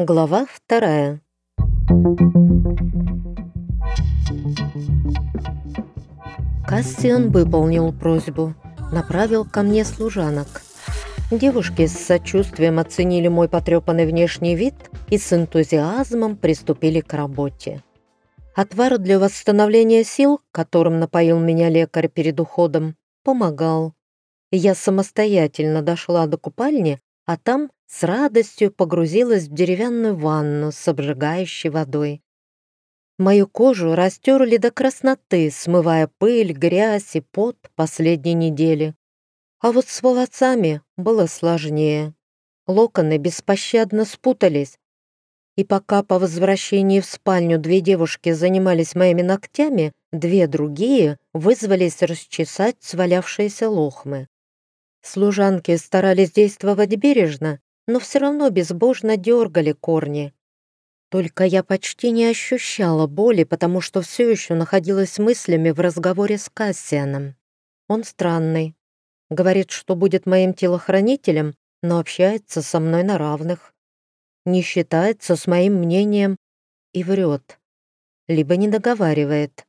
Глава вторая. Кассиан выполнил просьбу, направил ко мне служанок. Девушки с сочувствием оценили мой потрепанный внешний вид и с энтузиазмом приступили к работе. Отвар для восстановления сил, которым напоил меня лекарь перед уходом, помогал. Я самостоятельно дошла до купальни, а там с радостью погрузилась в деревянную ванну с обжигающей водой. Мою кожу растерли до красноты, смывая пыль, грязь и пот последней недели. А вот с волосами было сложнее. Локоны беспощадно спутались, и пока по возвращении в спальню две девушки занимались моими ногтями, две другие вызвались расчесать свалявшиеся лохмы. Служанки старались действовать бережно, но все равно безбожно дергали корни. Только я почти не ощущала боли, потому что все еще находилась мыслями в разговоре с Кассианом. Он странный. Говорит, что будет моим телохранителем, но общается со мной на равных не считается с моим мнением и врет, либо не договаривает.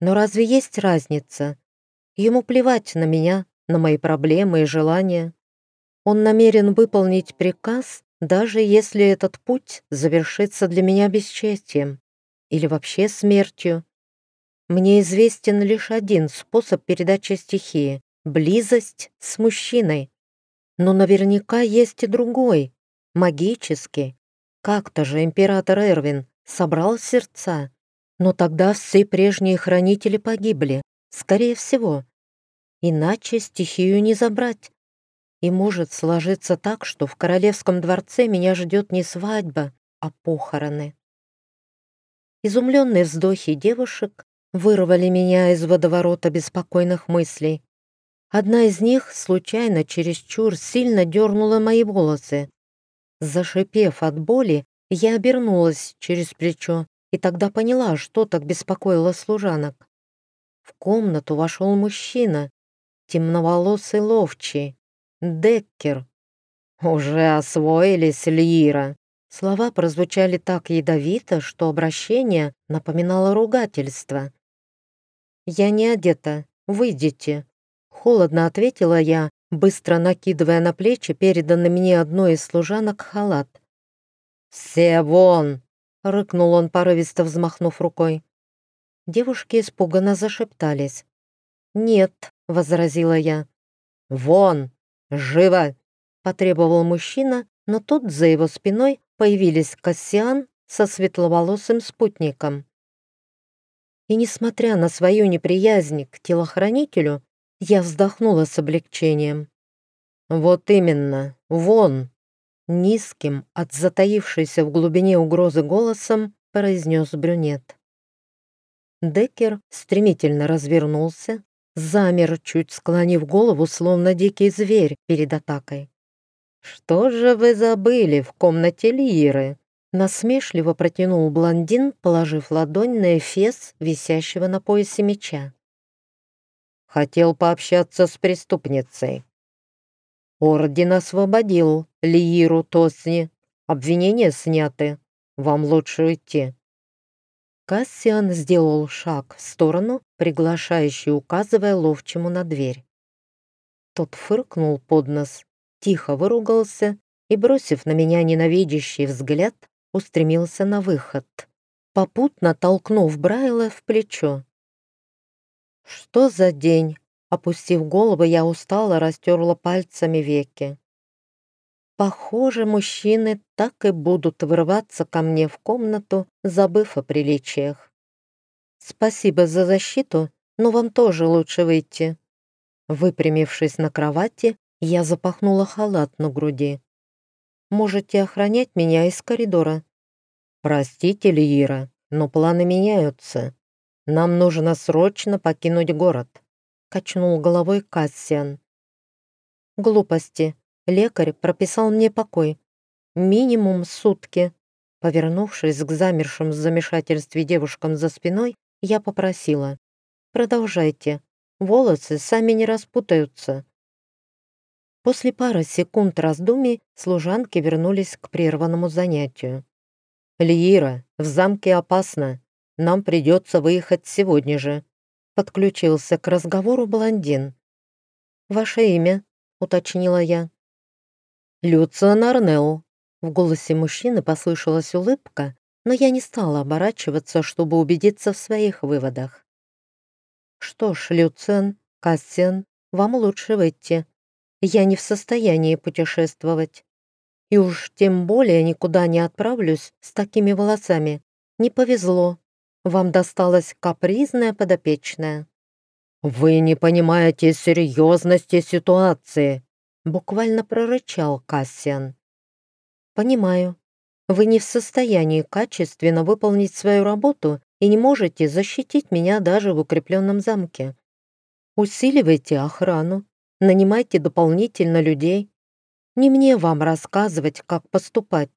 Но разве есть разница? Ему плевать на меня, на мои проблемы и желания. Он намерен выполнить приказ, даже если этот путь завершится для меня бесчестием или вообще смертью. Мне известен лишь один способ передачи стихии — близость с мужчиной. Но наверняка есть и другой, магически. Как-то же император Эрвин собрал сердца, но тогда все прежние хранители погибли, скорее всего. Иначе стихию не забрать. И может сложиться так, что в королевском дворце меня ждет не свадьба, а похороны. Изумленные вздохи девушек вырвали меня из водоворота беспокойных мыслей. Одна из них случайно чересчур сильно дернула мои волосы, Зашипев от боли, я обернулась через плечо и тогда поняла, что так беспокоило служанок. В комнату вошел мужчина, темноволосый ловчий, Деккер. «Уже освоились, Лира!» Слова прозвучали так ядовито, что обращение напоминало ругательство. «Я не одета, выйдите», — холодно ответила я, быстро накидывая на плечи переданный мне одной из служанок халат. «Все вон!» — рыкнул он, порывисто взмахнув рукой. Девушки испуганно зашептались. «Нет», — возразила я. «Вон! Живо!» — потребовал мужчина, но тут за его спиной появились Кассиан со светловолосым спутником. И несмотря на свою неприязнь к телохранителю, я вздохнула с облегчением. «Вот именно, вон!» Низким, от затаившейся в глубине угрозы голосом, произнес брюнет. Деккер стремительно развернулся, замер, чуть склонив голову, словно дикий зверь перед атакой. «Что же вы забыли в комнате Лиры?» Насмешливо протянул блондин, положив ладонь на эфес, висящего на поясе меча. Хотел пообщаться с преступницей. Орден освободил Лииру Тосни. Обвинения сняты. Вам лучше уйти. Кассиан сделал шаг в сторону, приглашающий, указывая ловчему на дверь. Тот фыркнул под нос, тихо выругался и, бросив на меня ненавидящий взгляд, устремился на выход, попутно толкнув Брайла в плечо. Что за день? Опустив голову, я устало растерла пальцами веки. Похоже, мужчины так и будут вырываться ко мне в комнату, забыв о приличиях. Спасибо за защиту, но вам тоже лучше выйти. Выпрямившись на кровати, я запахнула халат на груди. Можете охранять меня из коридора. Простите, Лиира, но планы меняются. Нам нужно срочно покинуть город», — качнул головой Кассиан. «Глупости. Лекарь прописал мне покой. Минимум сутки». Повернувшись к замершим в замешательстве девушкам за спиной, я попросила. «Продолжайте. Волосы сами не распутаются». После пары секунд раздумий служанки вернулись к прерванному занятию. «Лиира, в замке опасно. Нам придется выехать сегодня же», подключился к разговору блондин. «Ваше имя?» — уточнила я. «Люциан Арнео». В голосе мужчины послышалась улыбка, но я не стала оборачиваться, чтобы убедиться в своих выводах. «Что ж, Люциан, Кассиан, вам лучше выйти. Я не в состоянии путешествовать. И уж тем более никуда не отправлюсь с такими волосами. Не повезло. Вам досталась капризная подопечная». «Вы не понимаете серьезности ситуации», буквально прорычал Кассиан. «Понимаю. Вы не в состоянии качественно выполнить свою работу и не можете защитить меня даже в укрепленном замке. Усиливайте охрану, нанимайте дополнительно людей. Не мне вам рассказывать, как поступать.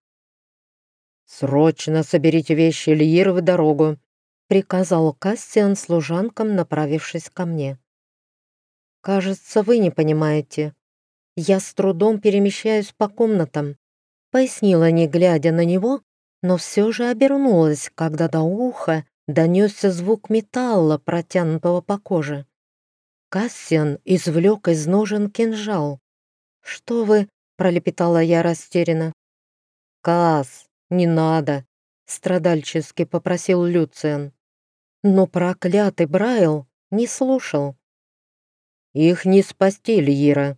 «Срочно соберите вещи Льир в дорогу», — приказал Кассиан служанкам, направившись ко мне. «Кажется, вы не понимаете. Я с трудом перемещаюсь по комнатам», — пояснила, не глядя на него, но все же обернулась, когда до уха донесся звук металла, протянутого по коже. Кассиан извлек из ножен кинжал. «Что вы?» — пролепетала я растерянно. «Касс, не надо!» — страдальчески попросил Люциан. Но проклятый Брайл не слушал. «Их не спасти, Льира!»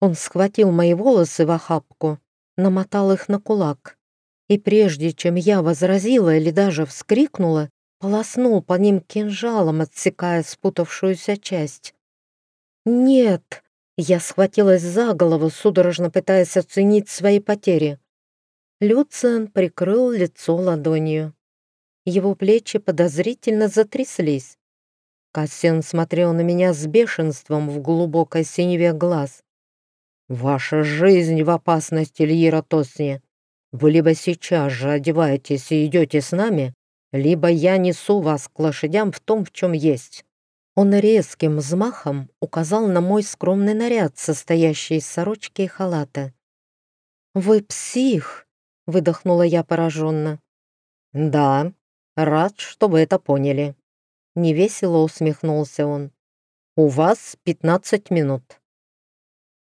Он схватил мои волосы в охапку, намотал их на кулак. И прежде чем я возразила или даже вскрикнула, полоснул по ним кинжалом, отсекая спутавшуюся часть. «Нет!» Я схватилась за голову, судорожно пытаясь оценить свои потери. Люциан прикрыл лицо ладонью. Его плечи подозрительно затряслись. Кассиан смотрел на меня с бешенством в глубокой синеве глаз. «Ваша жизнь в опасности, Льера Тосни. Вы либо сейчас же одеваетесь и идете с нами, либо я несу вас к лошадям в том, в чем есть». Он резким взмахом указал на мой скромный наряд, состоящий из сорочки и халата. «Вы псих!» — выдохнула я пораженно. «Да, рад, что вы это поняли». Невесело усмехнулся он. «У вас пятнадцать минут».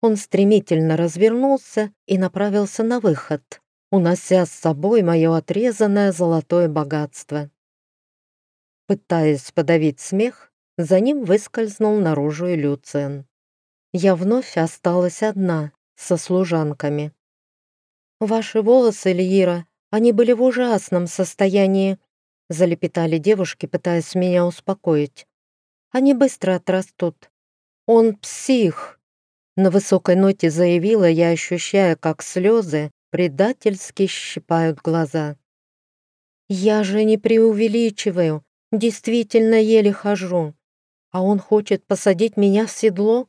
Он стремительно развернулся и направился на выход, унося с собой мое отрезанное золотое богатство. Пытаясь подавить смех, за ним выскользнул наружу и Люциан. Я вновь осталась одна, со служанками. «Ваши волосы, Лиира, они были в ужасном состоянии», залепетали девушки, пытаясь меня успокоить. «Они быстро отрастут. Он псих!» На высокой ноте заявила я, ощущая, как слезы предательски щипают глаза. «Я же не преувеличиваю, действительно еле хожу. А он хочет посадить меня в седло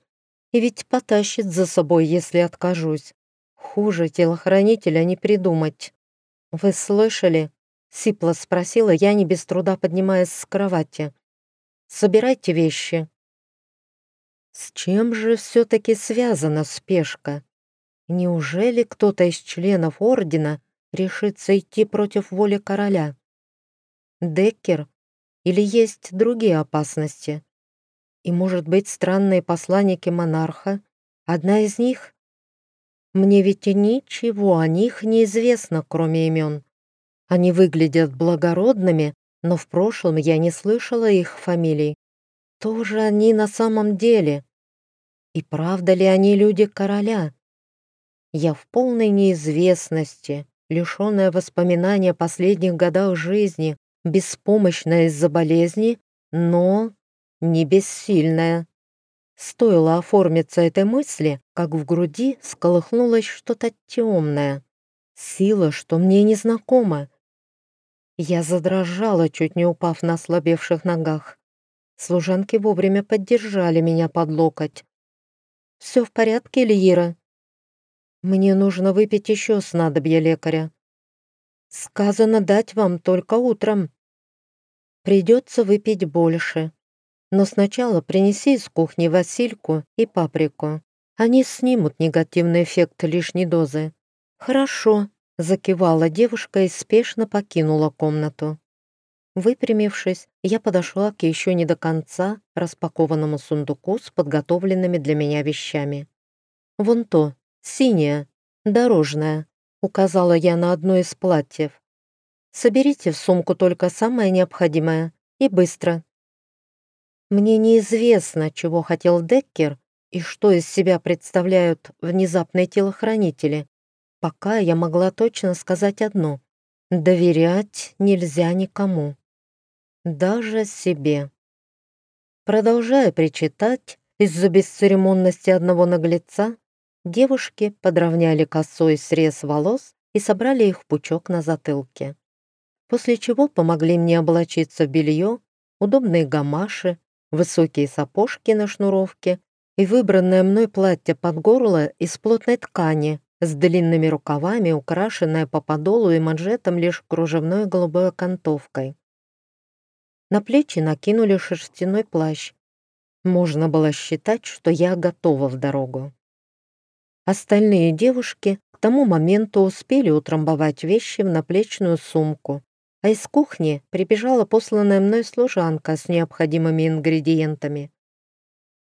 и ведь потащит за собой, если откажусь. Хуже телохранителя не придумать. «Вы слышали?» — сипло спросила я, не без труда поднимаясь с кровати. «Собирайте вещи». С чем же все-таки связана спешка? Неужели кто-то из членов Ордена решится идти против воли короля? Деккер? Или есть другие опасности? И, может быть, странные посланники монарха? Одна из них? Мне ведь ничего о них не известно, кроме имен. Они выглядят благородными, но в прошлом я не слышала их фамилий. Тоже они на самом деле? И правда ли они люди короля? Я в полной неизвестности, лишенная воспоминания о последних годах жизни, беспомощная из-за болезни, но не бессильная. Стоило оформиться этой мысли, как в груди сколыхнулось что-то темное. Сила, что мне не знакома. Я задрожала, чуть не упав на ослабевших ногах. Служанки вовремя поддержали меня под локоть. «Все в порядке, Лиера?» «Мне нужно выпить еще снадобье лекаря». «Сказано дать вам только утром». «Придется выпить больше», но сначала принеси из кухни васильку и паприку. Они снимут негативный эффект лишней дозы. Хорошо, закивала девушка и спешно покинула комнату. Выпрямившись, я подошла к еще не до конца распакованному сундуку с подготовленными для меня вещами. «Вон то, синее, дорожное», — указала я на одно из платьев. «Соберите в сумку только самое необходимое и быстро». Мне неизвестно, чего хотел Деккер и что из себя представляют внезапные телохранители. Пока я могла точно сказать одно — доверять нельзя никому даже себе. Продолжая причитать из-за бесцеремонности одного наглеца, девушки подровняли косой срез волос и собрали их в пучок на затылке. После чего помогли мне облачиться в белье, удобные гамаши, высокие сапожки на шнуровке и выбранное мной платье под горло из плотной ткани с длинными рукавами, украшенное по подолу и манжетом лишь кружевной голубой окантовкой. На плечи накинули шерстяной плащ. Можно было считать, что я готова в дорогу. Остальные девушки к тому моменту успели утрамбовать вещи в наплечную сумку, а из кухни прибежала посланная мной служанка с необходимыми ингредиентами.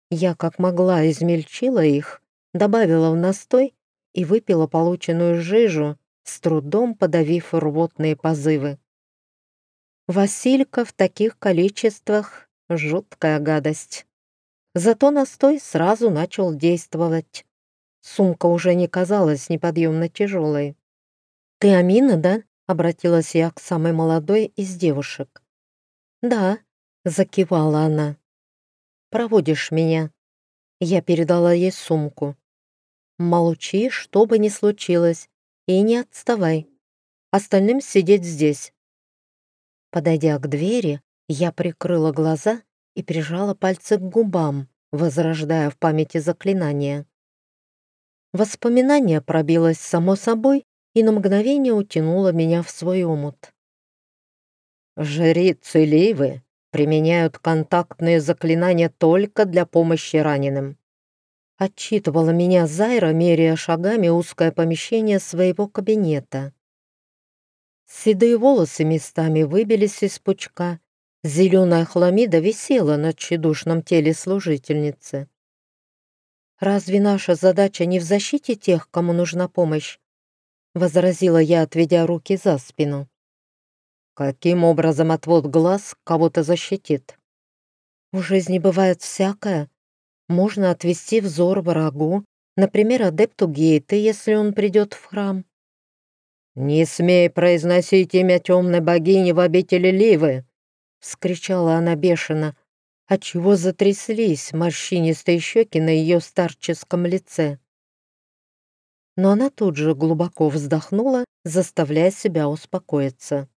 Я как могла измельчила их, добавила в настой и выпила полученную жижу, с трудом подавив рвотные позывы. Василька в таких количествах — жуткая гадость. Зато настой сразу начал действовать. Сумка уже не казалась неподъемно тяжелой. «Ты Амина, да?» — обратилась я к самой молодой из девушек. «Да», — закивала она. «Проводишь меня?» Я передала ей сумку. «Молчи, что бы ни случилось, и не отставай. Остальным сидеть здесь. Подойдя к двери, я прикрыла глаза и прижала пальцы к губам, возрождая в памяти заклинание. Воспоминание пробилось само собой и на мгновение утянуло меня в свой омут. «Жрицы Ливы применяют контактные заклинания только для помощи раненым», отчитывала меня Зайра, меряя шагами узкое помещение своего кабинета. Седые волосы местами выбились из пучка, зеленая хламида висела на тщедушном теле служительницы. «Разве наша задача не в защите тех, кому нужна помощь?» — возразила я, отведя руки за спину. «Каким образом отвод глаз кого-то защитит?» «В жизни бывает всякое. Можно отвести взор врагу, например, адепту Гейты, если он придет в храм. «Не смей произносить имя темной богини в обители Ливы!» — вскричала она бешено, отчего затряслись морщинистые щеки на ее старческом лице. Но она тут же глубоко вздохнула, заставляя себя успокоиться.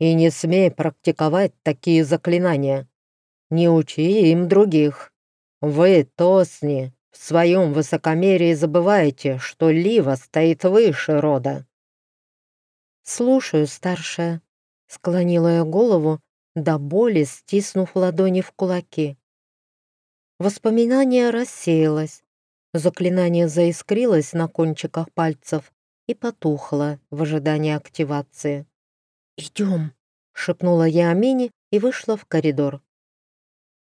«И не смей практиковать такие заклинания. Не учи им других. Вы, Тосни, в своем высокомерии забываете, что Лива стоит выше рода». «Слушаю, старшая», — склонила я голову, до боли стиснув ладони в кулаки. Воспоминание рассеялось, заклинание заискрилось на кончиках пальцев и потухло в ожидании активации. «Идем», — шепнула я Амине и вышла в коридор.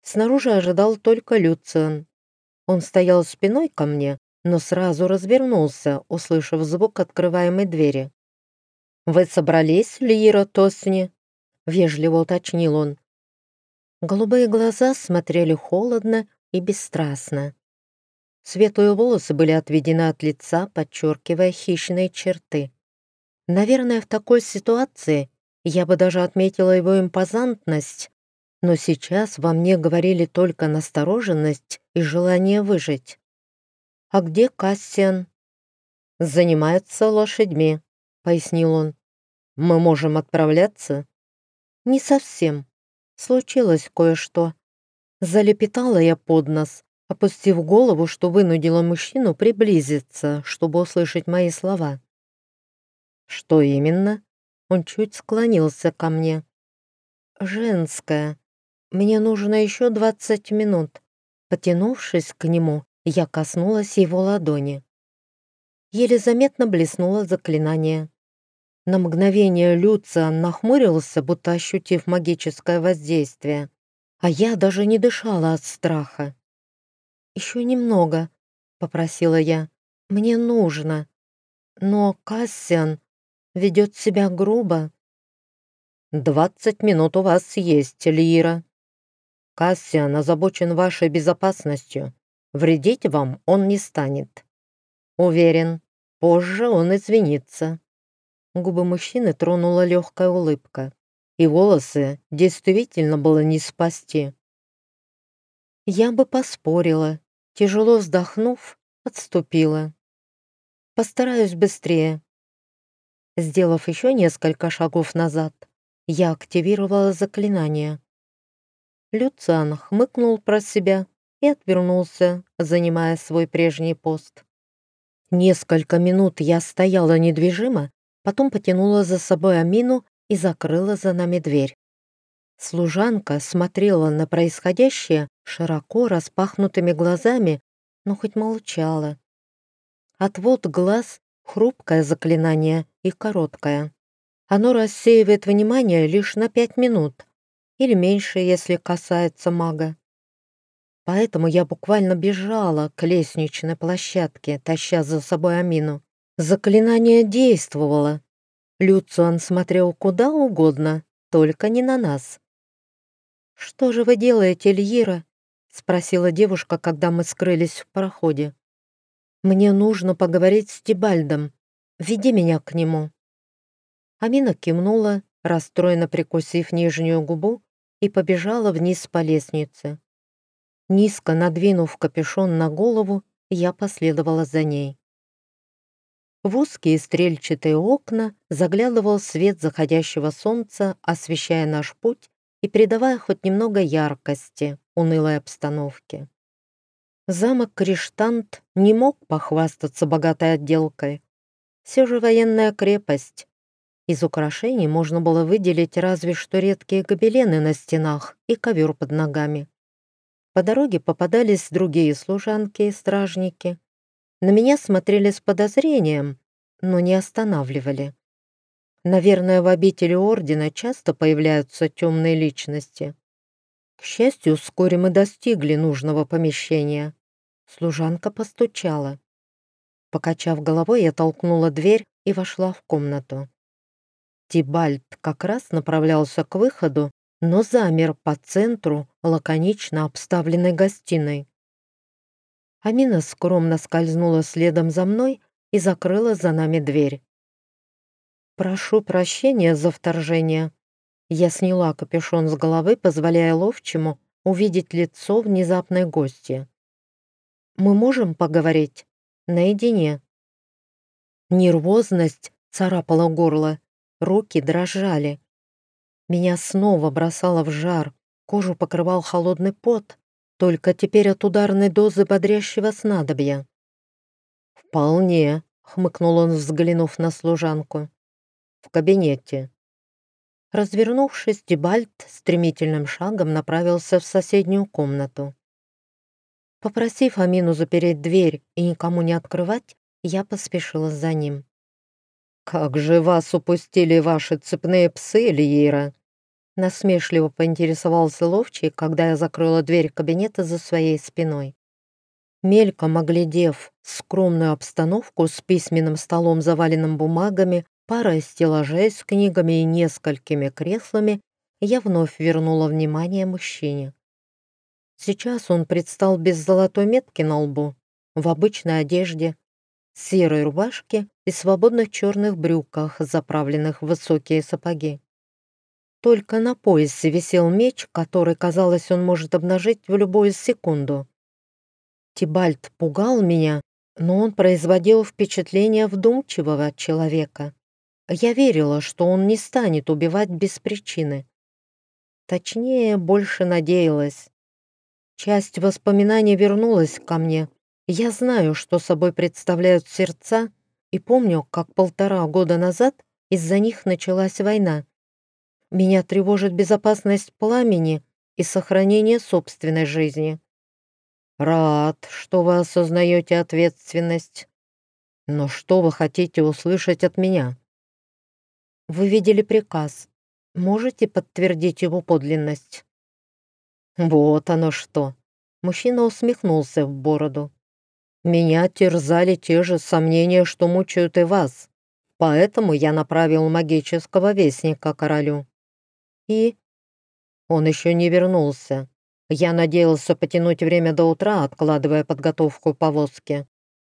Снаружи ожидал только Люциан, он стоял спиной ко мне, но сразу развернулся, услышав звук открываемой двери. «Вы собрались, Лира Тосни?» — вежливо уточнил он. Голубые глаза смотрели холодно и бесстрастно. Светлые волосы были отведены от лица, подчеркивая хищные черты. Наверное, в такой ситуации я бы даже отметила его импозантность, но сейчас во мне говорили только настороженность и желание выжить. «А где Кассиан?» «Занимается лошадьми», — пояснил он. «Мы можем отправляться?» «Не совсем. Случилось кое-что». Залепетала я под нос, опустив голову, что вынудило мужчину приблизиться, чтобы услышать мои слова. «Что именно?» Он чуть склонился ко мне. «Женское. Мне нужно еще двадцать минут». Потянувшись к нему, Я коснулась его ладони. Еле заметно блеснуло заклинание. На мгновение Люциан нахмурился, будто ощутив магическое воздействие, а я даже не дышала от страха. «Еще немного», — попросила я. «Мне нужно». Но Кассиан ведет себя грубо. «Двадцать минут у вас есть, Лира. Кассиан озабочен вашей безопасностью. Вредить вам он не станет. Уверен, позже он извинится». Губы мужчины тронула легкая улыбка, и волосы действительно было не спасти. Я бы поспорила, тяжело вздохнув, отступила. Постараюсь быстрее. Сделав еще несколько шагов назад, я активировала заклинание. Люциан хмыкнул про себя и отвернулся, занимая свой прежний пост. Несколько минут я стояла недвижимо, потом потянула за собой Амину и закрыла за нами дверь. Служанка смотрела на происходящее широко распахнутыми глазами, но хоть молчала. Отвод глаз — хрупкое заклинание и короткое. Оно рассеивает внимание лишь на пять минут, или меньше, если касается мага. Поэтому я буквально бежала к лестничной площадке, таща за собой Амину. Заклинание действовало. Люциан смотрел куда угодно, только не на нас. «Что же вы делаете, Эльира?» — спросила девушка, когда мы скрылись в проходе. Мне нужно поговорить с Тибальдом. Веди меня к нему». Амина кивнула, расстроенно прикусив нижнюю губу, и побежала вниз по лестнице. Низко надвинув капюшон на голову, я последовала за ней. В узкие стрельчатые окна заглядывал свет заходящего солнца, освещая наш путь и придавая хоть немного яркости унылой обстановке. Замок Криштант не мог похвастаться богатой отделкой. Все же военная крепость. Из украшений можно было выделить разве что редкие гобелены на стенах и ковер под ногами. По дороге попадались другие служанки и стражники. На меня смотрели с подозрением, но не останавливали. Наверное, в обители Ордена часто появляются темные личности. К счастью, вскоре мы достигли нужного помещения. Служанка постучала. Покачав головой, я толкнула дверь и вошла в комнату. Тибальт как раз направлялся к выходу, но замер по центру лаконично обставленной гостиной. Амина скромно скользнула следом за мной и закрыла за нами дверь. «Прошу прощения за вторжение». Я сняла капюшон с головы, позволяя ловчему увидеть лицо внезапной гости мы можем поговорить наедине?» Нервозность царапала горло, руки дрожали. Меня снова бросало в жар, кожу покрывал холодный пот, только теперь от ударной дозы бодрящего снадобья. «Вполне», — хмыкнул он, взглянув на служанку. «В кабинете». Развернувшись, Дебальт стремительным шагом направился в соседнюю комнату. Попросив Амину запереть дверь и никому не открывать, я поспешила за ним. «Как же вас упустили ваши цепные псы, Лиера?» Насмешливо поинтересовался ловчий, когда я закрыла дверь кабинета за своей спиной. Мельком оглядев скромную обстановку с письменным столом, заваленным бумагами, парой стеллажей с книгами и несколькими креслами, я вновь вернула внимание мужчине. Сейчас он предстал без золотой метки на лбу, в обычной одежде, серой рубашке и свободных черных брюках, заправленных в высокие сапоги. Только на поясе висел меч, который, казалось, он может обнажить в любую секунду. Тибальт пугал меня, но он производил впечатление вдумчивого человека. Я верила, что он не станет убивать без причины. Точнее, больше надеялась. Часть воспоминаний вернулась ко мне. Я знаю, что собой представляют сердца, и помню, как полтора года назад из-за них началась война. Меня тревожит безопасность пламени и сохранение собственной жизни. Рад, что вы осознаете ответственность. Но что вы хотите услышать от меня? Вы видели приказ. Можете подтвердить его подлинность? Вот оно что. Мужчина усмехнулся в бороду. Меня терзали те же сомнения, что мучают и вас. Поэтому я направил магического вестника королю. И он еще не вернулся. Я надеялся потянуть время до утра, откладывая подготовку повозки.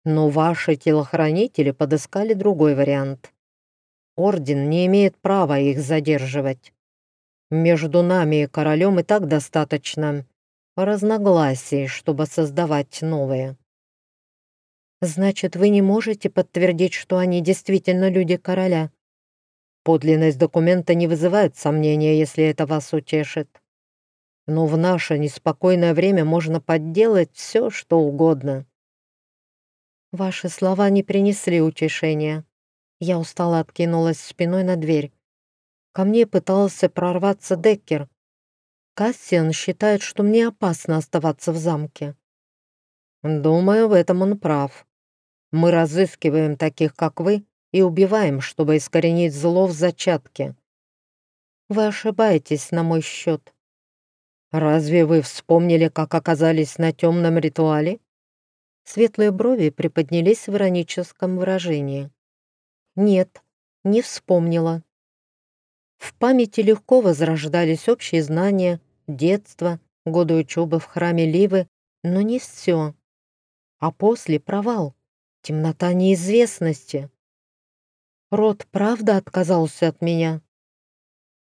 Но ваши телохранители подыскали другой вариант. Орден не имеет права их задерживать. Между нами и королем и так достаточно разногласий, чтобы создавать новые. Значит, вы не можете подтвердить, что они действительно люди короля? Подлинность документа не вызывает сомнения, если это вас утешит. Но в наше неспокойное время можно подделать все, что угодно. Ваши слова не принесли утешения. Я устало откинулась спиной на дверь. Ко мне пытался прорваться Деккер. Кассиан считает, что мне опасно оставаться в замке. Думаю, в этом он прав. Мы разыскиваем таких, как вы, и убиваем, чтобы искоренить зло в зачатке. Вы ошибаетесь на мой счет. Разве вы вспомнили, как оказались на темном ритуале? Светлые брови приподнялись в ироническом выражении. Нет, не вспомнила. В памяти легко возрождались общие знания, детство, годы учебы в храме Ливы, но не все. А после провал. Темнота неизвестности. Рот правда отказался от меня.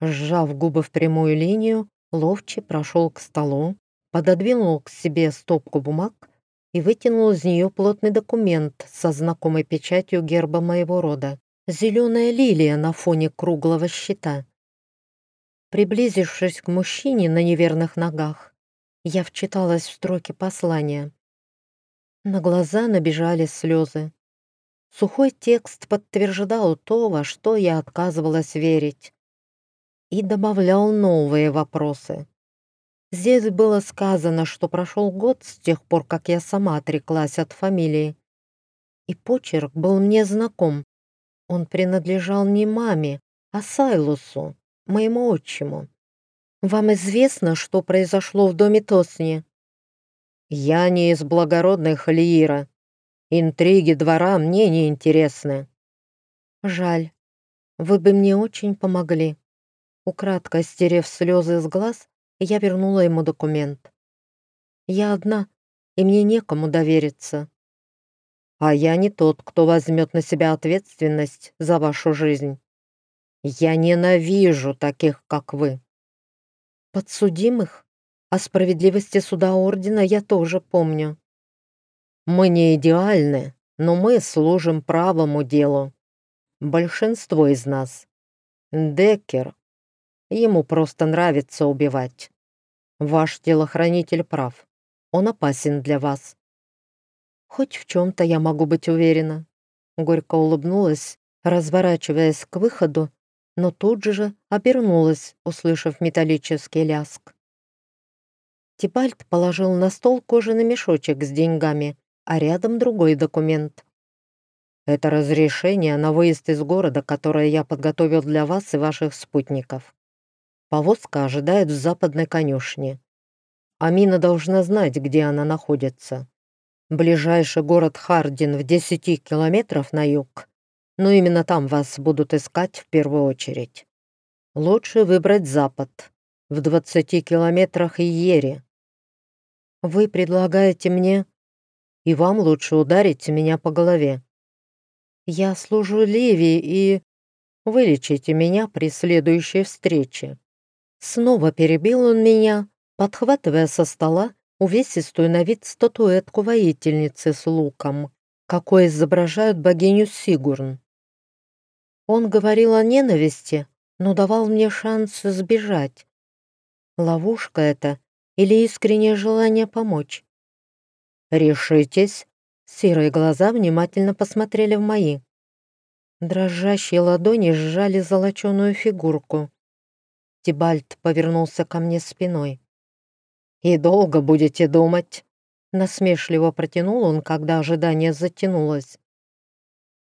Сжав губы в прямую линию, Ловчий прошел к столу, пододвинул к себе стопку бумаг и вытянул из нее плотный документ со знакомой печатью герба моего рода. Зеленая лилия на фоне круглого щита. Приблизившись к мужчине на неверных ногах, я вчиталась в строки послания. На глаза набежали слезы. Сухой текст подтверждал то, во что я отказывалась верить. И добавлял новые вопросы. Здесь было сказано, что прошел год с тех пор, как я сама отреклась от фамилии. И почерк был мне знаком. Он принадлежал не маме, а Сайлусу, моему отчиму. «Вам известно, что произошло в доме Тосни?» «Я не из благородных Лиира. Интриги двора мне не интересны». «Жаль. Вы бы мне очень помогли». Украдко стерев слезы с глаз, я вернула ему документ. «Я одна, и мне некому довериться». «А я не тот, кто возьмет на себя ответственность за вашу жизнь. Я ненавижу таких, как вы». «Подсудимых?» О справедливости суда Ордена я тоже помню. Мы не идеальны, но мы служим правому делу. Большинство из нас. Деккер. Ему просто нравится убивать. Ваш телохранитель прав. Он опасен для вас. Хоть в чем-то я могу быть уверена. Горько улыбнулась, разворачиваясь к выходу, но тут же обернулась, услышав металлический ляск. Тибальт положил на стол кожаный мешочек с деньгами, а рядом другой документ. «Это разрешение на выезд из города, которое я подготовил для вас и ваших спутников. Повозка ожидает в западной конюшне. Амина должна знать, где она находится. Ближайший город Хардин в 10 километров на юг, но именно там вас будут искать в первую очередь. Лучше выбрать запад, в 20 километрах Иере, вы предлагаете мне... И вам лучше ударить меня по голове. Я служу Леви и... Вылечите меня при следующей встрече. Снова перебил он меня, подхватывая со стола увесистую на вид статуэтку воительницы с луком, какой изображают богиню Сигурн. Он говорил о ненависти, но давал мне шанс сбежать. Ловушка эта или искреннее желание помочь. «Решитесь!» Серые глаза внимательно посмотрели в мои. Дрожащие ладони сжали золоченую фигурку. Тибальт повернулся ко мне спиной. «И долго будете думать?» Насмешливо протянул он, когда ожидание затянулось.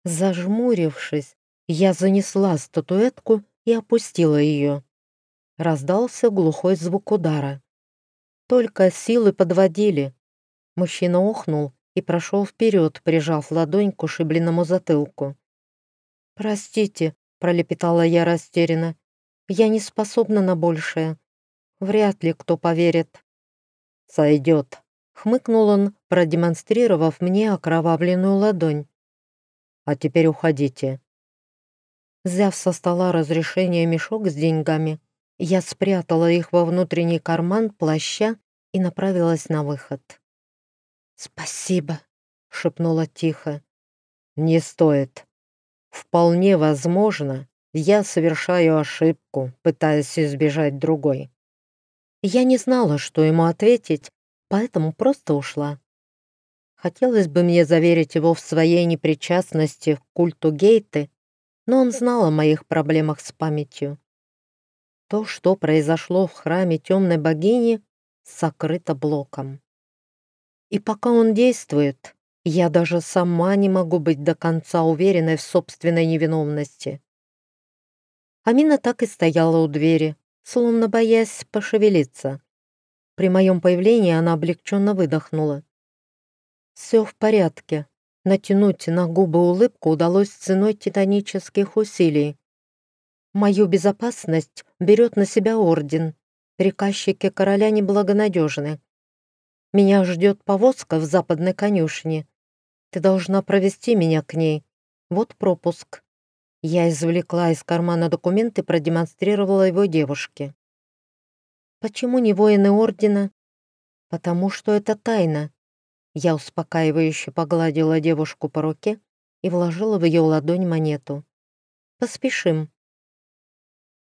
Зажмурившись, я занесла статуэтку и опустила ее. Раздался глухой звук удара. Только силы подводили. Мужчина охнул и прошел вперед, прижав ладонь к ушибленному затылку. «Простите», — пролепетала я растерянно, — «я не способна на большее. Вряд ли кто поверит». «Сойдет», — хмыкнул он, продемонстрировав мне окровавленную ладонь. «А теперь уходите». Взяв со стола разрешение мешок с деньгами, я спрятала их во внутренний карман плаща и направилась на выход. «Спасибо», — шепнула тихо. «Не стоит. Вполне возможно, я совершаю ошибку, пытаясь избежать другой». Я не знала, что ему ответить, поэтому просто ушла. Хотелось бы мне заверить его в своей непричастности к культу Гейты, но он знал о моих проблемах с памятью. То, что произошло в храме темной богини, сокрыто блоком. И пока он действует, я даже сама не могу быть до конца уверенной в собственной невиновности. Амина так и стояла у двери, словно боясь пошевелиться. При моем появлении она облегченно выдохнула. «Все в порядке», Натянуть на губы улыбку удалось ценой титанических усилий. Мою безопасность берет на себя орден. Приказчики короля неблагонадежны. Меня ждет повозка в западной конюшне. Ты должна провести меня к ней. Вот пропуск. Я извлекла из кармана документ и продемонстрировала его девушке. Почему не воины ордена? Потому что это тайна. Я успокаивающе погладила девушку по руке и вложила в ее ладонь монету. «Поспешим».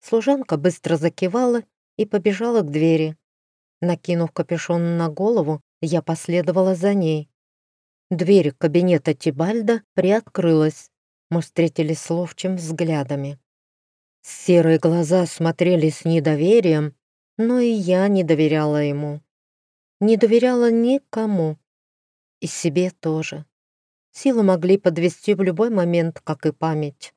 Служанка быстро закивала и побежала к двери. Накинув капюшон на голову, я последовала за ней. Дверь кабинета Тибальда приоткрылась. Мы встретились с ловчим взглядами. Серые глаза смотрели с недоверием, но и я не доверяла ему. Не доверяла никому. И себе тоже. Силы могли подвести в любой момент, как и память.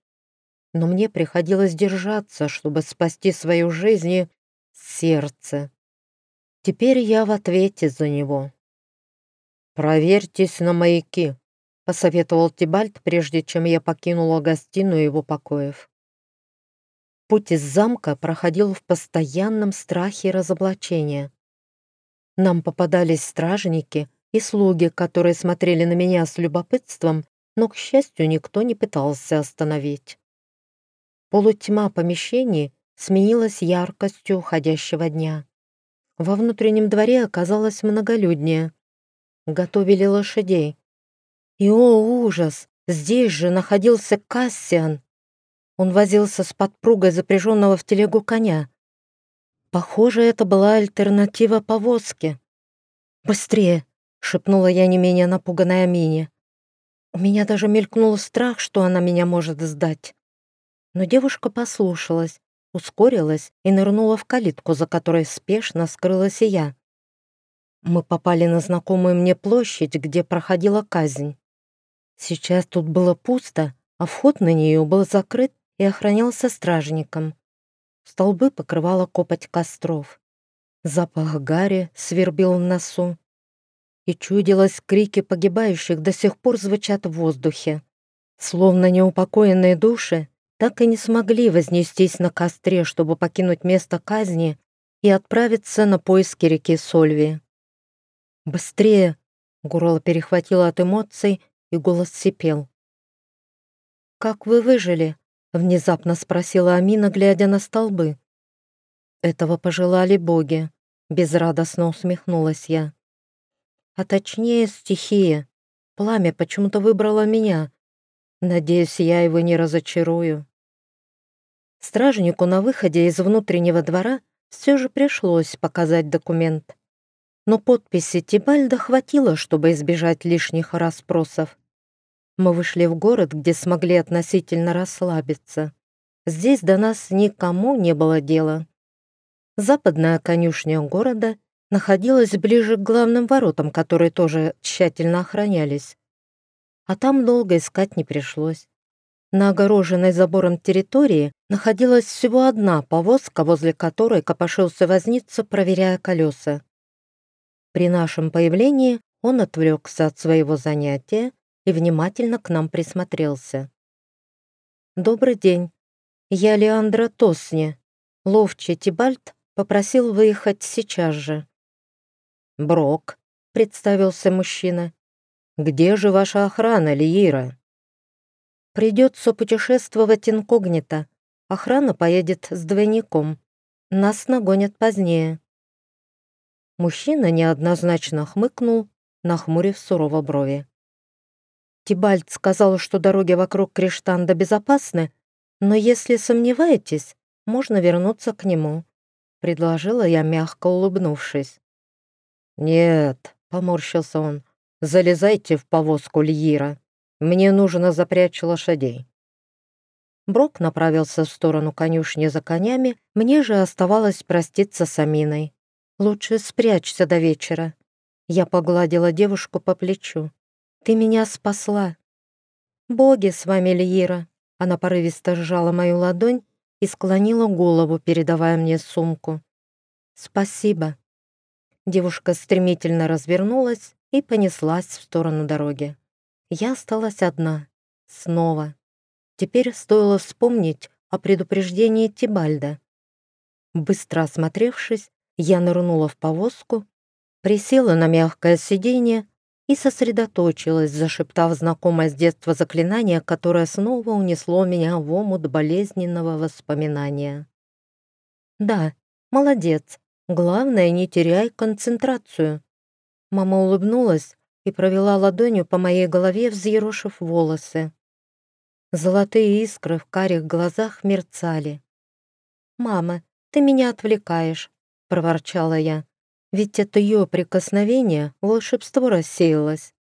Но мне приходилось держаться, чтобы спасти свою жизнь и сердце. Теперь я в ответе за него. «Проверьтесь на маяки», — посоветовал Тибальт, прежде чем я покинула гостиную его покоев. Путь из замка проходил в постоянном страхе разоблачения. Нам попадались стражники, и слуги, которые смотрели на меня с любопытством, но, к счастью, никто не пытался остановить. Полутьма помещений сменилась яркостью уходящего дня. Во внутреннем дворе оказалось многолюднее. Готовили лошадей. И, о ужас, здесь же находился Кассиан. Он возился с подпругой запряженного в телегу коня. Похоже, это была альтернатива повозке. «Быстрее!» шепнула я не менее напуганная Мине. У меня даже мелькнул страх, что она меня может сдать. Но девушка послушалась, ускорилась и нырнула в калитку, за которой спешно скрылась и я. Мы попали на знакомую мне площадь, где проходила казнь. Сейчас тут было пусто, а вход на нее был закрыт и охранялся стражником. Столбы покрывала копоть костров. Запах гари свербил в носу и чудилось, крики погибающих до сих пор звучат в воздухе. Словно неупокоенные души так и не смогли вознестись на костре, чтобы покинуть место казни и отправиться на поиски реки Сольви. «Быстрее!» — горло перехватило от эмоций, и голос сипел. «Как вы выжили?» — внезапно спросила Амина, глядя на столбы. «Этого пожелали боги», — безрадостно усмехнулась я а точнее стихия. Пламя почему-то выбрало меня. Надеюсь, я его не разочарую. Стражнику на выходе из внутреннего двора все же пришлось показать документ. Но подписи Тибальда хватило, чтобы избежать лишних расспросов. Мы вышли в город, где смогли относительно расслабиться. Здесь до нас никому не было дела. Западная конюшня города находилась ближе к главным воротам, которые тоже тщательно охранялись. А там долго искать не пришлось. На огороженной забором территории находилась всего одна повозка, возле которой копошился возница, проверяя колеса. При нашем появлении он отвлекся от своего занятия и внимательно к нам присмотрелся. «Добрый день. Я Леандра Тосни. Ловчий Тибальт попросил выехать сейчас же». «Брок», — представился мужчина. «Где же ваша охрана, Лиира?» Придется путешествовать инкогнито. Охрана поедет с двойником. Нас нагонят позднее. Мужчина неоднозначно хмыкнул, нахмурив сурово брови. Тибальд сказал, что дороги вокруг Криштанда безопасны, но если сомневаетесь, можно вернуться к нему», — предложила я, мягко улыбнувшись. «Нет», — поморщился он, — «залезайте в повозку Льира». Мне нужно запрячь лошадей». Брок направился в сторону конюшни за конями, мне же оставалось проститься с Аминой. «Лучше спрячься до вечера». Я погладила девушку по плечу. «Ты меня спасла». «Боги с вами, Льира!» Она порывисто сжала мою ладонь и склонила голову, передавая мне сумку. «Спасибо». Девушка стремительно развернулась и понеслась в сторону дороги. Я осталась одна. Снова. Теперь стоило вспомнить о предупреждении Тибальда. Быстро осмотревшись, я нырнула в повозку, присела на мягкое сиденье и сосредоточилась, зашептав знакомое с детства заклинание, которое снова унесло меня в омут болезненного воспоминания. «Да, молодец. Главное, не теряй концентрацию». Мама улыбнулась, и провела ладонью по моей голове, взъерошив волосы. Золотые искры в карих глазах мерцали. «Мама, ты меня отвлекаешь», — проворчала я. «Ведь от ее прикосновения волшебство рассеялось».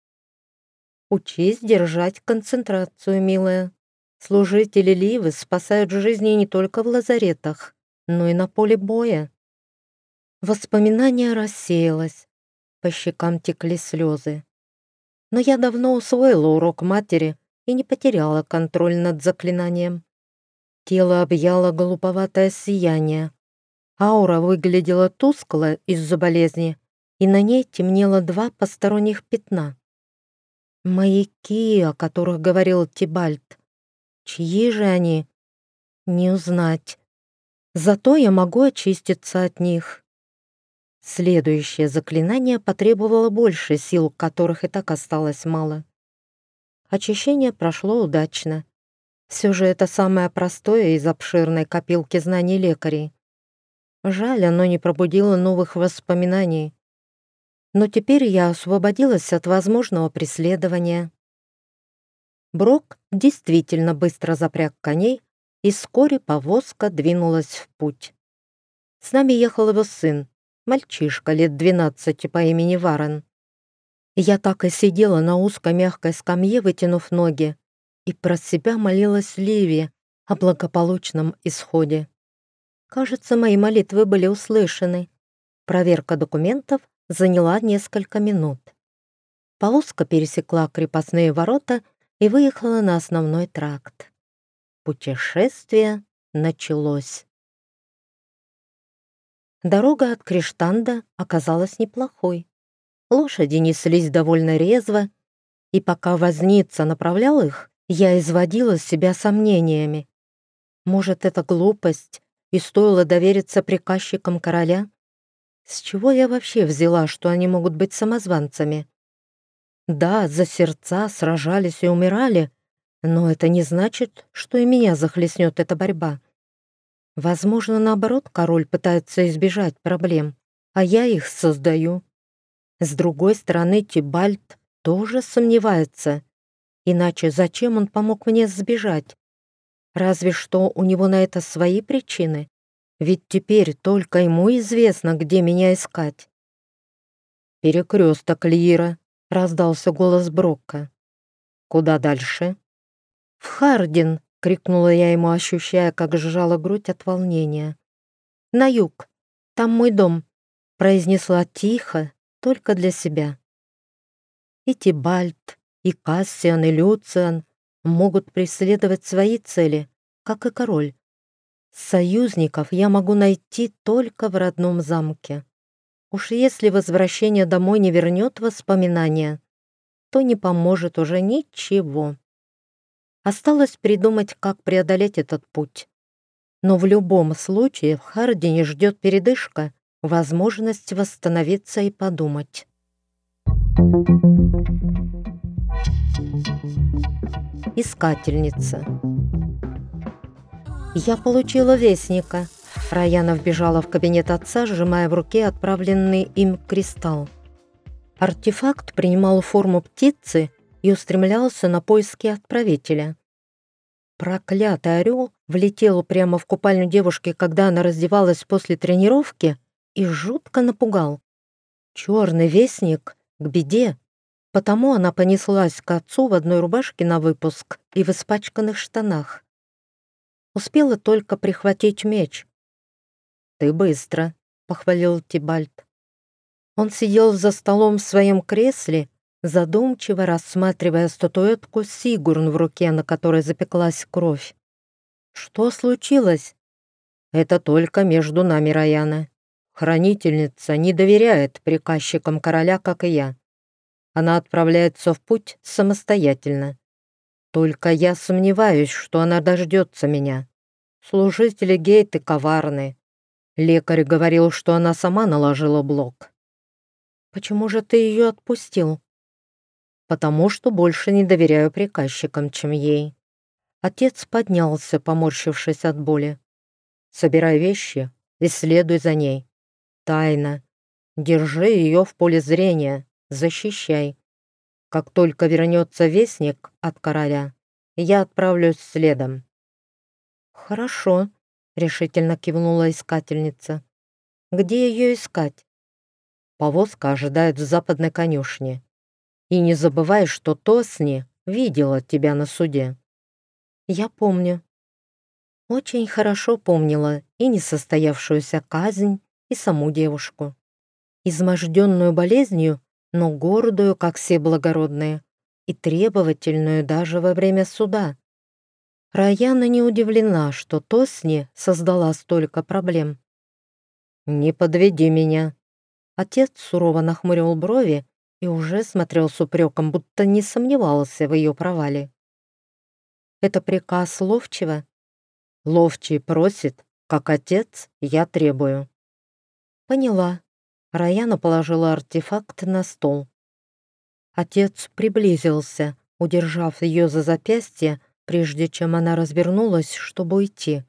«Учись держать концентрацию, милая. Служители Ливы спасают жизни не только в лазаретах, но и на поле боя». Воспоминание рассеялось. По щекам текли слезы но я давно усвоила урок матери и не потеряла контроль над заклинанием. Тело объяло голубоватое сияние. Аура выглядела тускло из-за болезни, и на ней темнело два посторонних пятна. Маяки, о которых говорил Тибальт. Чьи же они? Не узнать. Зато я могу очиститься от них. Следующее заклинание потребовало больше сил, которых и так осталось мало. Очищение прошло удачно. Все же это самое простое из обширной копилки знаний лекарей. Жаль, оно не пробудило новых воспоминаний. Но теперь я освободилась от возможного преследования. Брок действительно быстро запряг коней, и вскоре повозка двинулась в путь. С нами ехал его сын, мальчишка лет двенадцати по имени Варен. Я так и сидела на узкой мягкой скамье, вытянув ноги, и про себя молилась Ливи о благополучном исходе. Кажется, мои молитвы были услышаны. Проверка документов заняла несколько минут. Повозка пересекла крепостные ворота и выехала на основной тракт. Путешествие началось. Дорога от Криштанда оказалась неплохой. Лошади неслись довольно резво, и пока возница направлял их, я изводила себя сомнениями. Может, это глупость, и стоило довериться приказчикам короля? С чего я вообще взяла, что они могут быть самозванцами? Да, за сердца сражались и умирали, но это не значит, что и меня захлестнет эта борьба. Возможно, наоборот, король пытается избежать проблем, а я их создаю. С другой стороны, Тибальт тоже сомневается. Иначе зачем он помог мне сбежать? Разве что у него на это свои причины. Ведь теперь только ему известно, где меня искать. «Перекресток Лира», — раздался голос Брокка. «Куда дальше?» «В Хардин», — крикнула я ему, ощущая, как сжала грудь от волнения. «На юг. Там мой дом. произнесла тихо, только для себя. И Тибальт, и Кассиан, и Люциан могут преследовать свои цели, как и король. Союзников я могу найти только в родном замке. Уж если возвращение домой не вернет воспоминания, то не поможет уже ничего. Осталось придумать, как преодолеть этот путь. Но в любом случае в Хардине ждет передышка, возможность восстановиться и подумать. Искательница. Я получила вестника. Раяна вбежала в кабинет отца, сжимая в руке отправленный им кристалл. Артефакт принимал форму птицы и устремлялся на поиски отправителя. Проклятый орел влетел прямо в купальню девушки, когда она раздевалась после тренировки, и жутко напугал. Черный вестник к беде, потому она понеслась к отцу в одной рубашке на выпуск и в испачканных штанах. Успела только прихватить меч. «Ты быстро», — похвалил Тибальт. Он сидел за столом в своем кресле, задумчиво рассматривая статуэтку Сигурн в руке, на которой запеклась кровь. «Что случилось?» «Это только между нами, Раяна. Хранительница не доверяет приказчикам короля, как и я. Она отправляется в путь самостоятельно. Только я сомневаюсь, что она дождется меня. Служители Гейты коварны. Лекарь говорил, что она сама наложила блок. Почему же ты ее отпустил? Потому что больше не доверяю приказчикам, чем ей. Отец поднялся, поморщившись от боли. Собирай вещи и следуй за ней. Тайна. Держи ее в поле зрения, защищай. Как только вернется вестник от короля, я отправлюсь следом. Хорошо, решительно кивнула искательница. Где ее искать? Повозка ожидает в западной конюшне. И не забывай, что Тосни видела тебя на суде. Я помню. Очень хорошо помнила и несостоявшуюся казнь, и саму девушку. Изможденную болезнью, но гордую, как все благородные, и требовательную даже во время суда. Раяна не удивлена, что Тосни создала столько проблем. «Не подведи меня», Отец сурово нахмурил брови и уже смотрел с упреком, будто не сомневался в ее провале. «Это приказ Ловчего?» «Ловчий просит, как отец, я требую». «Поняла». Раяна положила артефакт на стол. Отец приблизился, удержав ее за запястье, прежде чем она развернулась, чтобы уйти.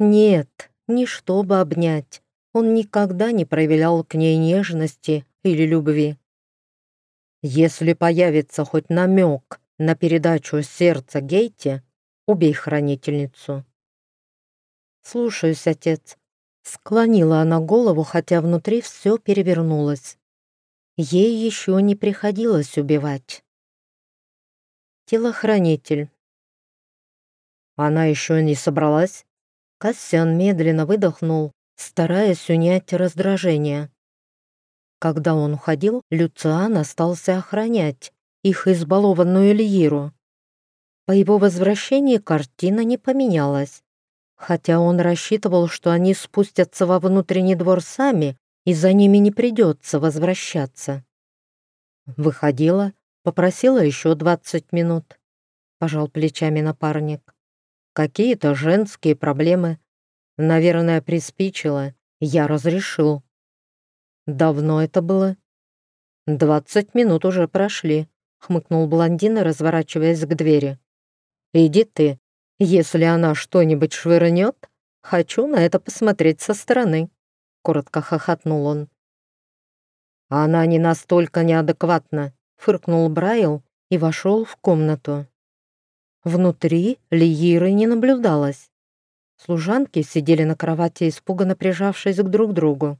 «Нет, не чтобы обнять, он никогда не проявлял к ней нежности или любви. Если появится хоть намек на передачу сердца Гейте, убей хранительницу. «Слушаюсь, отец», — склонила она голову, хотя внутри все перевернулось. Ей еще не приходилось убивать. Телохранитель. Она еще не собралась? Кассиан медленно выдохнул, стараясь унять раздражение. Когда он уходил, Люциан остался охранять их избалованную Льиру. По его возвращении картина не поменялась, хотя он рассчитывал, что они спустятся во внутренний двор сами, и за ними не придется возвращаться. Выходила, попросила еще двадцать минут. Пожал плечами напарник. Какие-то женские проблемы, Наверное, приспичило. Я разрешил. Давно это было? Двадцать минут уже прошли, хмыкнул блондин, разворачиваясь к двери. Иди ты. Если она что-нибудь швырнет, хочу на это посмотреть со стороны. Коротко хохотнул он. Она не настолько неадекватна, фыркнул Брайл и вошел в комнату. Внутри Лииры не наблюдалось. Служанки сидели на кровати, испуганно прижавшись к друг другу.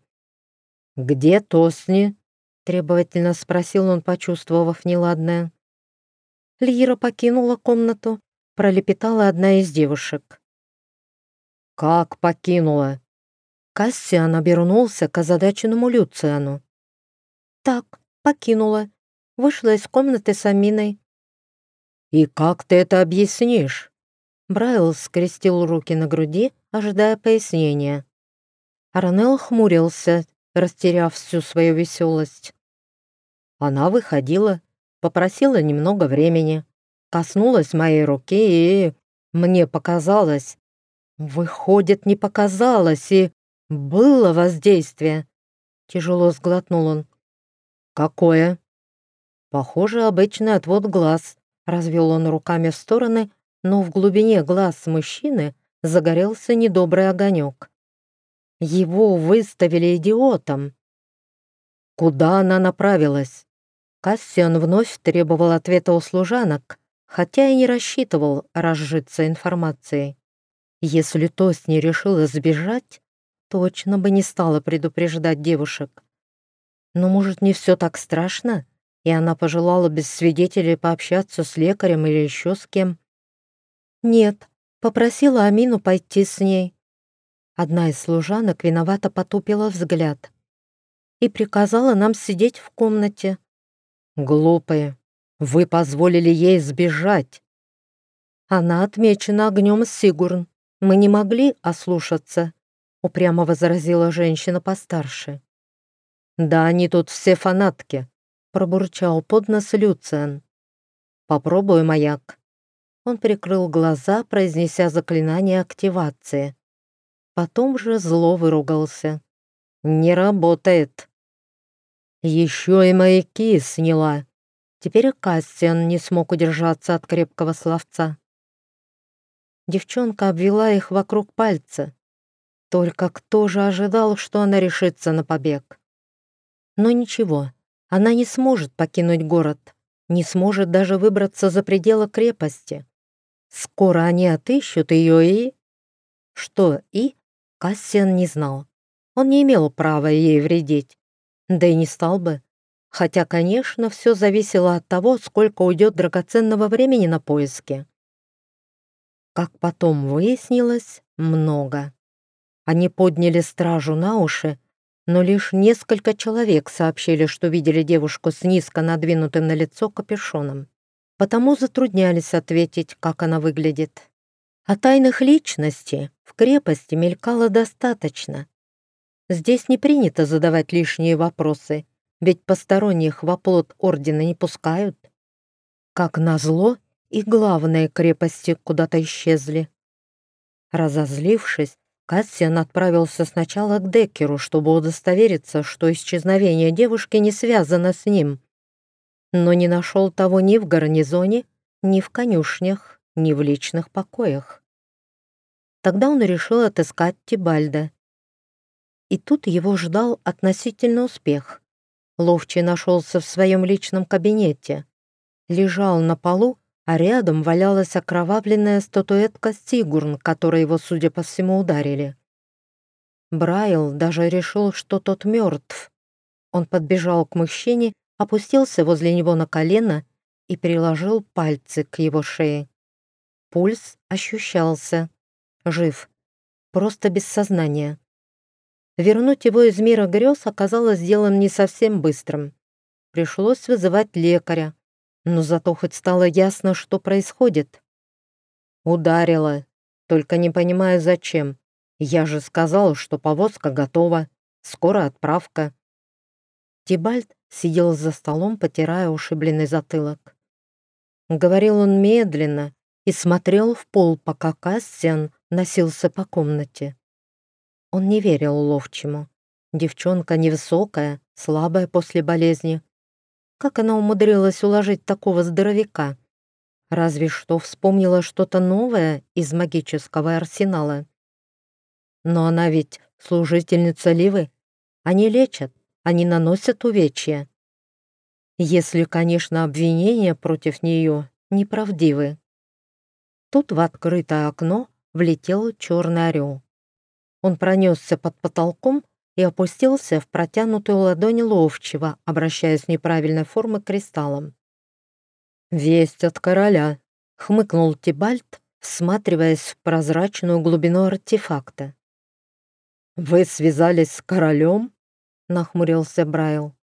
«Где Тосни?» — требовательно спросил он, почувствовав неладное. Лира покинула комнату, пролепетала одна из девушек. «Как покинула?» Кассиан обернулся к озадаченному Люциану. «Так, покинула. Вышла из комнаты с Аминой». «И как ты это объяснишь?» Брайл скрестил руки на груди, ожидая пояснения. Аронел хмурился, растеряв всю свою веселость. Она выходила, попросила немного времени, коснулась моей руки и... Мне показалось. Выходит, не показалось, и было воздействие. Тяжело сглотнул он. Какое? Похоже, обычный отвод глаз. Развел он руками в стороны, но в глубине глаз мужчины загорелся недобрый огонек. Его выставили идиотом. Куда она направилась? Кассиан вновь требовал ответа у служанок, хотя и не рассчитывал разжиться информацией. Если Тосни решила сбежать, точно бы не стала предупреждать девушек. Но, может, не все так страшно, и она пожелала без свидетелей пообщаться с лекарем или еще с кем? Нет, попросила Амину пойти с ней. Одна из служанок виновато потупила взгляд и приказала нам сидеть в комнате. Глупые, вы позволили ей сбежать. Она отмечена огнем Сигурн. Мы не могли ослушаться, упрямо возразила женщина постарше. Да они тут все фанатки, пробурчал под нос Люциан. Попробуй маяк. Он прикрыл глаза, произнеся заклинание активации. Потом же зло выругался. «Не работает!» «Еще и маяки сняла!» Теперь Кассиан не смог удержаться от крепкого словца. Девчонка обвела их вокруг пальца. Только кто же ожидал, что она решится на побег? Но ничего, она не сможет покинуть город, не сможет даже выбраться за пределы крепости. Скоро они отыщут ее и... Что «и» Кассиан не знал. Он не имел права ей вредить. Да и не стал бы. Хотя, конечно, все зависело от того, сколько уйдет драгоценного времени на поиски. Как потом выяснилось, много. Они подняли стражу на уши, но лишь несколько человек сообщили, что видели девушку с низко надвинутым на лицо капюшоном. Потому затруднялись ответить, как она выглядит. А тайных личностей в крепости мелькало достаточно. Здесь не принято задавать лишние вопросы, ведь посторонних в оплот ордена не пускают. Как назло, и главные крепости куда-то исчезли. Разозлившись, Кассиан отправился сначала к Деккеру, чтобы удостовериться, что исчезновение девушки не связано с ним, но не нашел того ни в гарнизоне, ни в конюшнях, ни в личных покоях. Тогда он решил отыскать Тибальда. И тут его ждал относительный успех. Ловчий нашелся в своем личном кабинете. Лежал на полу, а рядом валялась окровавленная статуэтка Сигурн, которой его, судя по всему, ударили. Брайл даже решил, что тот мертв. Он подбежал к мужчине, опустился возле него на колено и приложил пальцы к его шее. Пульс ощущался. Жив. Просто без сознания. Вернуть его из мира грез оказалось делом не совсем быстрым. Пришлось вызывать лекаря, но зато хоть стало ясно, что происходит. Ударила, только не понимаю зачем. Я же сказал, что повозка готова, скоро отправка. Тибальд сидел за столом, потирая ушибленный затылок. Говорил он медленно и смотрел в пол, пока Кассиан носился по комнате. Он не верил ловчему. Девчонка невысокая, слабая после болезни. Как она умудрилась уложить такого здоровяка? Разве что вспомнила что-то новое из магического арсенала. Но она ведь служительница Ливы. Они лечат, они наносят увечья. Если, конечно, обвинения против нее неправдивы. Тут в открытое окно влетел черный орел. Он пронесся под потолком и опустился в протянутую ладонь ловчего, обращаясь неправильной формы к кристаллам. «Весть от короля», — хмыкнул Тибальт, всматриваясь в прозрачную глубину артефакта. «Вы связались с королем?» — нахмурился Брайл.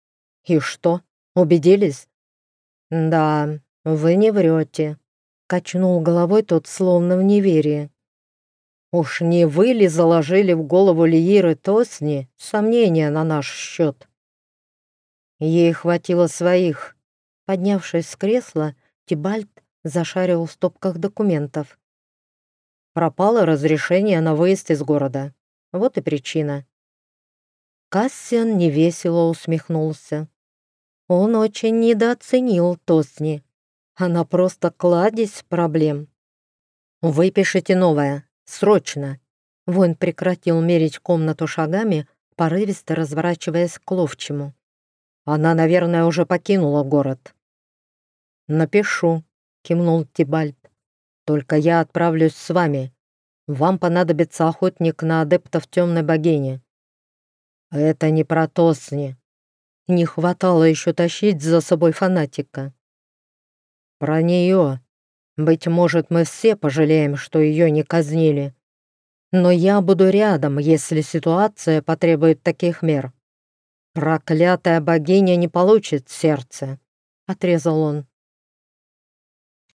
«И что, убедились?» «Да, вы не врете», — качнул головой тот словно в неверии. «Уж не вы ли заложили в голову Лииры Тосни сомнения на наш счет?» Ей хватило своих. Поднявшись с кресла, Тибальт зашарил в стопках документов. Пропало разрешение на выезд из города. Вот и причина. Кассиан невесело усмехнулся. Он очень недооценил Тосни. Она просто кладезь проблем. «Выпишите новое. Срочно!» Воин прекратил мерить комнату шагами, порывисто разворачиваясь к ловчему. «Она, наверное, уже покинула город». «Напишу», — кивнул Тибальт. «Только я отправлюсь с вами. Вам понадобится охотник на адептов темной богини». «Это не про Тосни». Не хватало еще тащить за собой фанатика. «Про нее. Быть может, мы все пожалеем, что ее не казнили. Но я буду рядом, если ситуация потребует таких мер. Проклятая богиня не получит сердце», — отрезал он.